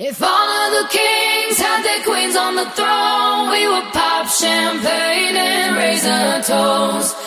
If all of the kings had their queens on the throne, we would pop champagne and raise a toast.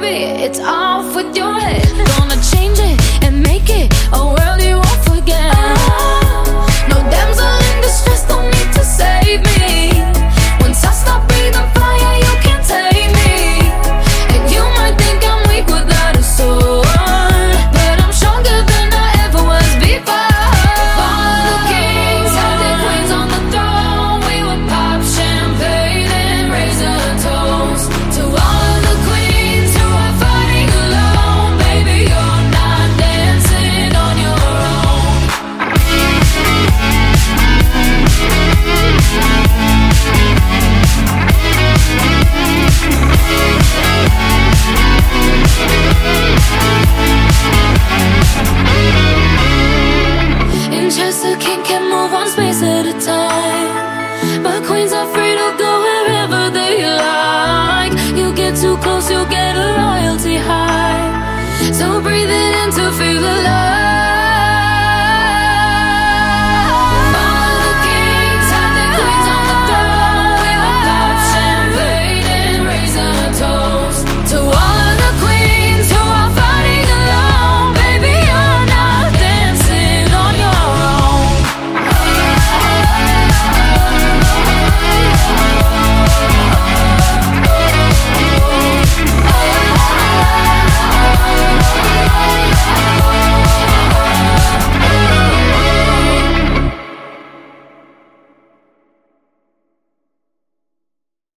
baby, it's off with your head. Gonna So breathe it in to feel alive.